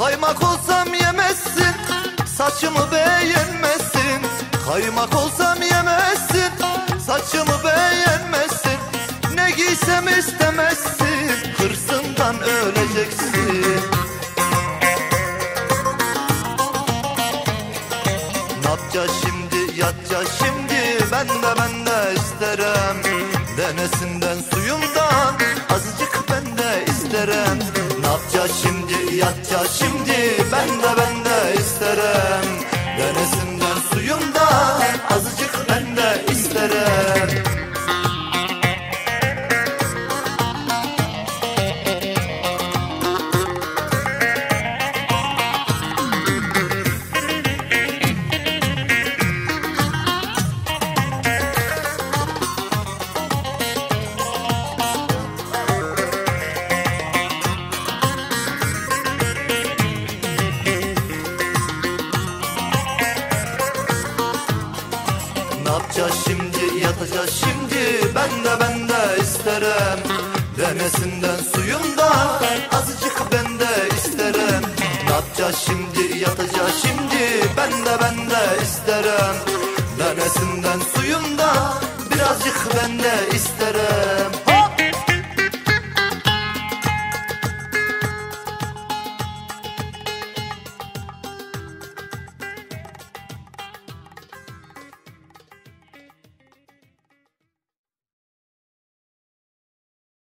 Kaymak olsam yemezsin Saçımı beğenmezsin. Kaymak olsam yemezsin Saçımı beğenmezsin. Ne giysem istemezsin Hırsından öleceksin. Yapacağız şimdi yatacağız şimdi? Ben de ben de isterim. Denesinden suyumdan Azıcık ben de isterim. Ne yapacağız şimdi yatacağız şimdi Ben de ben yatacağız şimdi Ben de ben de isterim. Demesinden suyunda Azıcık ben de isterim. Ne yapacağız şimdi yatacağız şimdi Ben de ben de isterim. Demesinden suyunda Birazcık ben de isterim.